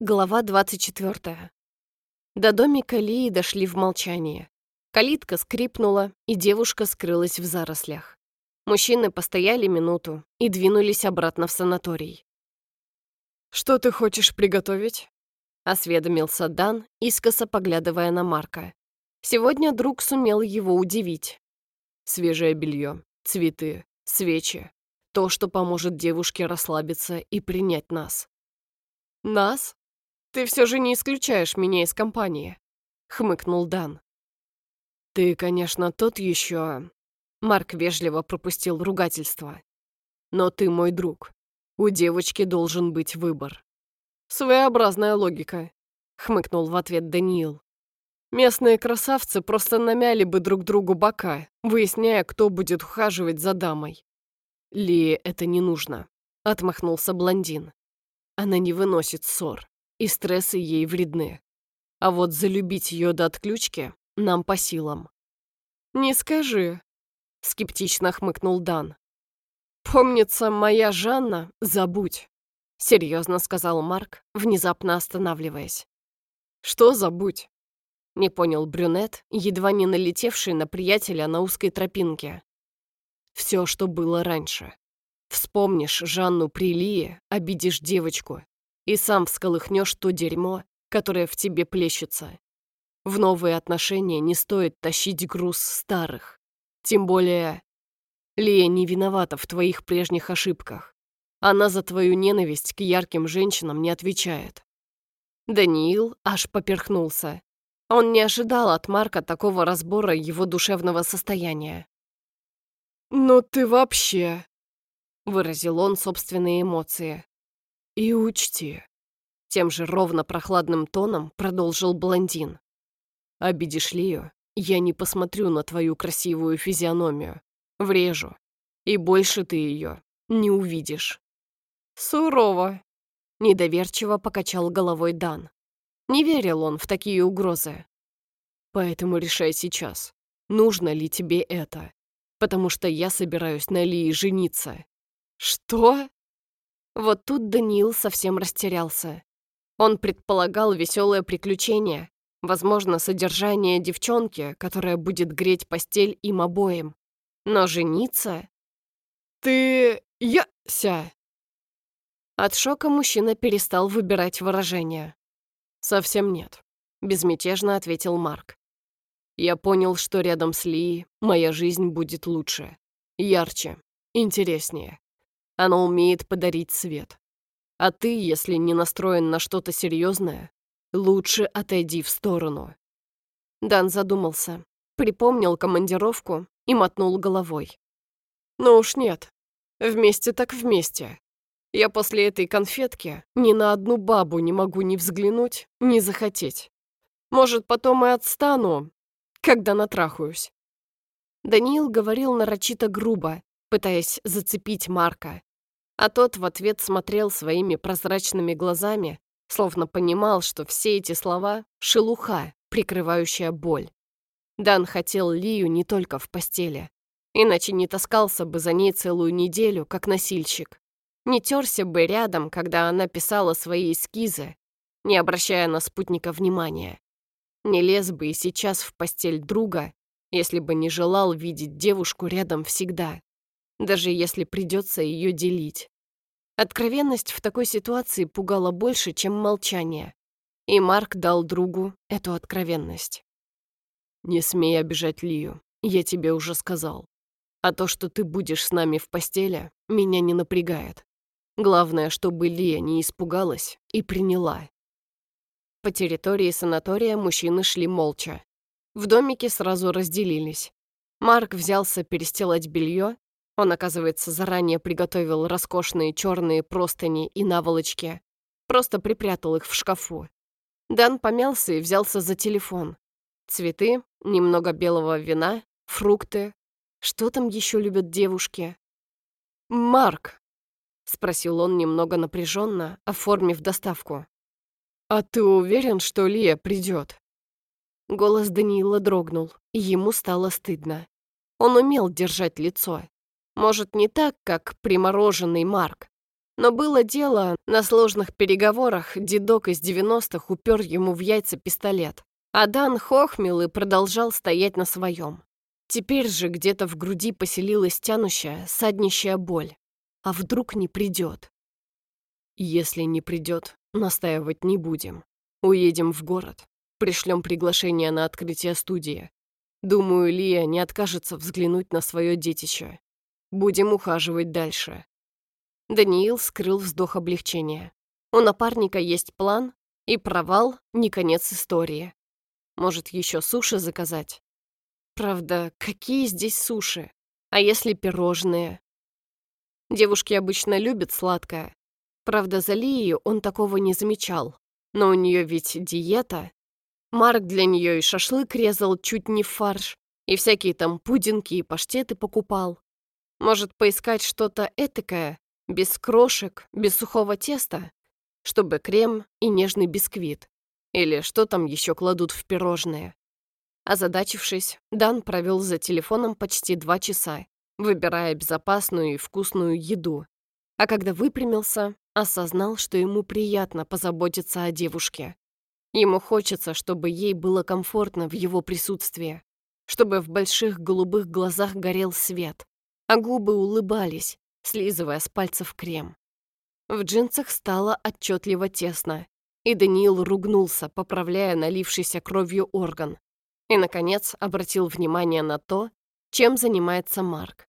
Глава 24. До домика Лии дошли в молчании. Калитка скрипнула, и девушка скрылась в зарослях. Мужчины постояли минуту и двинулись обратно в санаторий. «Что ты хочешь приготовить?» — осведомился Дан, искоса поглядывая на Марка. Сегодня друг сумел его удивить. «Свежее белье, цветы, свечи. То, что поможет девушке расслабиться и принять нас». «Нас?» «Ты все же не исключаешь меня из компании», — хмыкнул Дан. «Ты, конечно, тот еще...» Марк вежливо пропустил ругательство. «Но ты мой друг. У девочки должен быть выбор». «Своеобразная логика», — хмыкнул в ответ Даниил. «Местные красавцы просто намяли бы друг другу бока, выясняя, кто будет ухаживать за дамой». «Ли это не нужно», — отмахнулся блондин. «Она не выносит ссор и стрессы ей вредны. А вот залюбить ее до отключки нам по силам. «Не скажи», — скептично хмыкнул Дан. «Помнится, моя Жанна, забудь», — серьезно сказал Марк, внезапно останавливаясь. «Что забудь?» — не понял брюнет, едва не налетевший на приятеля на узкой тропинке. «Все, что было раньше. Вспомнишь Жанну Прилии, обидишь девочку, и сам всколыхнешь то дерьмо, которое в тебе плещется. В новые отношения не стоит тащить груз старых. Тем более, Лия не виновата в твоих прежних ошибках. Она за твою ненависть к ярким женщинам не отвечает. Даниил аж поперхнулся. Он не ожидал от Марка такого разбора его душевного состояния. «Ну ты вообще...» — выразил он собственные эмоции. «И учти», — тем же ровно прохладным тоном продолжил блондин. «Обидишь Лию, я не посмотрю на твою красивую физиономию. Врежу. И больше ты ее не увидишь». «Сурово», — недоверчиво покачал головой Дан. Не верил он в такие угрозы. «Поэтому решай сейчас, нужно ли тебе это, потому что я собираюсь на Лии жениться». «Что?» Вот тут Даниил совсем растерялся. Он предполагал веселое приключение, возможно, содержание девчонки, которая будет греть постель им обоим. Но жениться? «Ты... я-ся...» От шока мужчина перестал выбирать выражение. «Совсем нет», — безмятежно ответил Марк. «Я понял, что рядом с Ли моя жизнь будет лучше, ярче, интереснее. Она умеет подарить свет. А ты, если не настроен на что-то серьезное, лучше отойди в сторону». Дан задумался, припомнил командировку и мотнул головой. «Ну уж нет. Вместе так вместе. Я после этой конфетки ни на одну бабу не могу ни взглянуть, ни захотеть. Может, потом и отстану, когда натрахаюсь». Даниил говорил нарочито грубо, пытаясь зацепить Марка, а тот в ответ смотрел своими прозрачными глазами, словно понимал, что все эти слова — шелуха, прикрывающая боль. Дан хотел Лию не только в постели, иначе не таскался бы за ней целую неделю, как носильщик. Не терся бы рядом, когда она писала свои эскизы, не обращая на спутника внимания. Не лез бы и сейчас в постель друга, если бы не желал видеть девушку рядом всегда даже если придется ее делить. Откровенность в такой ситуации пугала больше, чем молчание. И Марк дал другу эту откровенность. «Не смей обижать Лию, я тебе уже сказал. А то, что ты будешь с нами в постели, меня не напрягает. Главное, чтобы Лия не испугалась и приняла». По территории санатория мужчины шли молча. В домике сразу разделились. Марк взялся перестилать белье, он, оказывается, заранее приготовил роскошные черные простыни и наволочки. Просто припрятал их в шкафу. Дан помялся и взялся за телефон. Цветы, немного белого вина, фрукты. Что там еще любят девушки? «Марк», — спросил он немного напряженно, оформив доставку. «А ты уверен, что Лия придет?» Голос Даниила дрогнул, и ему стало стыдно. Он умел держать лицо. Может, не так, как примороженный Марк, Но было дело, на сложных переговорах дедок из 90-х упер ему в яйца пистолет. А Дан хохмел и продолжал стоять на своем. Теперь же где-то в груди поселилась тянущая, саднищая боль. А вдруг не придет? Если не придет, настаивать не будем. Уедем в город. Пришлем приглашение на открытие студии. Думаю, Лия не откажется взглянуть на свое детище. Будем ухаживать дальше. Даниил скрыл вздох облегчения. У напарника есть план, и провал — не конец истории. Может, еще суши заказать? Правда, какие здесь суши? А если пирожные? Девушки обычно любят сладкое. Правда, за Лией он такого не замечал. Но у нее ведь диета. Марк для нее и шашлык резал чуть не в фарш, и всякие там пудинки и паштеты покупал. Может, поискать что-то этакое, без крошек, без сухого теста, чтобы крем и нежный бисквит. Или что там еще кладут в пирожные. Озадачившись, Дан провел за телефоном почти два часа, выбирая безопасную и вкусную еду. А когда выпрямился, осознал, что ему приятно позаботиться о девушке. Ему хочется, чтобы ей было комфортно в его присутствии, чтобы в больших голубых глазах горел свет, а губы улыбались, слизывая с пальцев крем. В джинсах стало отчетливо тесно, и Даниил ругнулся, поправляя налившийся кровью орган. И, наконец, обратил внимание на то, чем занимается Марк.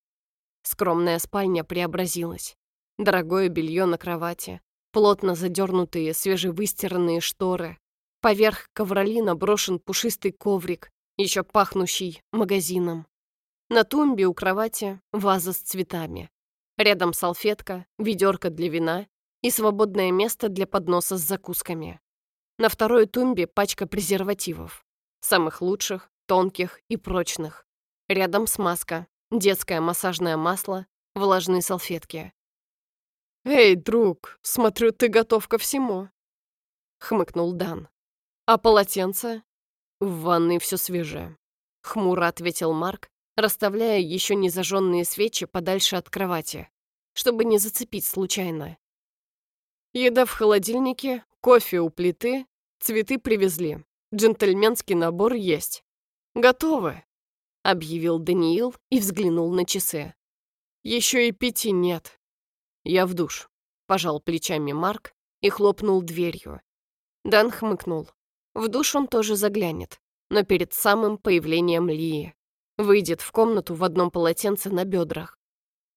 Скромная спальня преобразилась. Дорогое белье на кровати, плотно задернутые свежевыстиранные шторы, Поверх ковролина брошен пушистый коврик, еще пахнущий магазином. На тумбе у кровати ваза с цветами. Рядом салфетка, ведерко для вина и свободное место для подноса с закусками. На второй тумбе пачка презервативов. Самых лучших, тонких и прочных. Рядом смазка, детское массажное масло, влажные салфетки. «Эй, друг, смотрю, ты готов ко всему», — хмыкнул Дан. «А полотенце?» «В ванной все свежее», — хмуро ответил Марк, расставляя еще не зажженные свечи подальше от кровати, чтобы не зацепить случайно. Еда в холодильнике, кофе у плиты, цветы привезли, джентльменский набор есть. «Готовы», — объявил Даниил и взглянул на часы. «Еще и пяти нет». «Я в душ», — пожал плечами Марк и хлопнул дверью. Дан хмыкнул. В душ он тоже заглянет, но перед самым появлением Лии. Выйдет в комнату в одном полотенце на бедрах.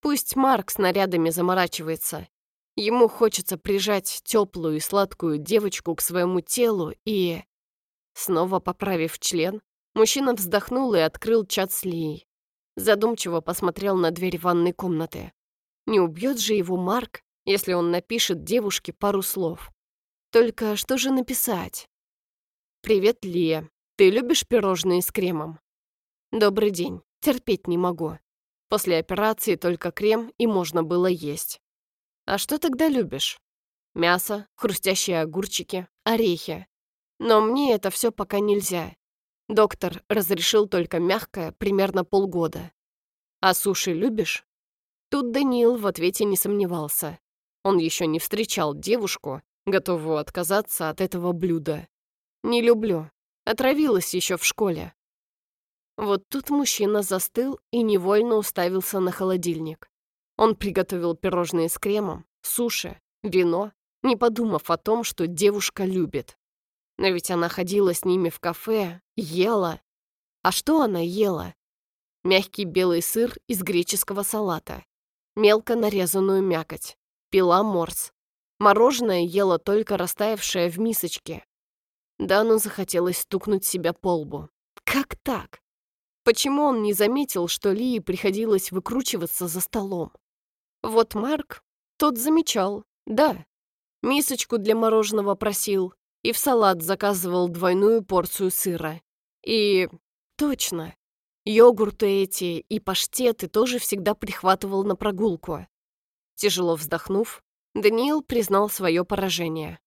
Пусть Марк с нарядами заморачивается. Ему хочется прижать теплую и сладкую девочку к своему телу и... Снова поправив член, мужчина вздохнул и открыл чат с Лией. Задумчиво посмотрел на дверь ванной комнаты. Не убьет же его Марк, если он напишет девушке пару слов. Только что же написать? «Привет, Лия. Ты любишь пирожные с кремом?» «Добрый день. Терпеть не могу. После операции только крем и можно было есть. А что тогда любишь? Мясо, хрустящие огурчики, орехи. Но мне это все пока нельзя. Доктор разрешил только мягкое, примерно полгода. А суши любишь? Тут Даниил в ответе не сомневался. Он еще не встречал девушку, готовую отказаться от этого блюда. Не люблю. Отравилась еще в школе. Вот тут мужчина застыл и невольно уставился на холодильник. Он приготовил пирожные с кремом, суши, вино, не подумав о том, что девушка любит. Но ведь она ходила с ними в кафе, ела. А что она ела? Мягкий белый сыр из греческого салата, мелко нарезанную мякоть, пила морс. Мороженое ела только растаявшее в мисочке, Дану захотелось стукнуть себя по лбу. Как так? Почему он не заметил, что Лии приходилось выкручиваться за столом? Вот Марк, тот замечал, да. Мисочку для мороженого просил и в салат заказывал двойную порцию сыра. И точно, йогурты эти и паштеты тоже всегда прихватывал на прогулку. Тяжело вздохнув, Даниил признал свое поражение.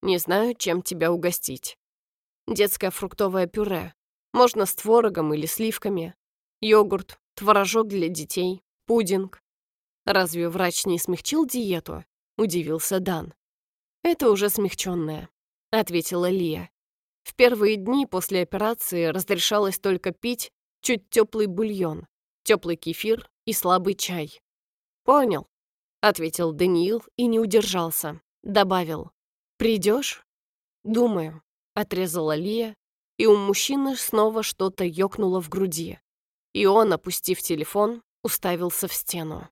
«Не знаю, чем тебя угостить». Детское фруктовое пюре. Можно с творогом или сливками. Йогурт, творожок для детей, пудинг. Разве врач не смягчил диету? — удивился Дан. «Это уже смягченное», — ответила Лия. В первые дни после операции разрешалось только пить чуть теплый бульон, теплый кефир и слабый чай. «Понял», — ответил Даниил и не удержался. Добавил. «Придешь?» «Думаю», — отрезала Лия, и у мужчины снова что-то ёкнуло в груди. И он, опустив телефон, уставился в стену.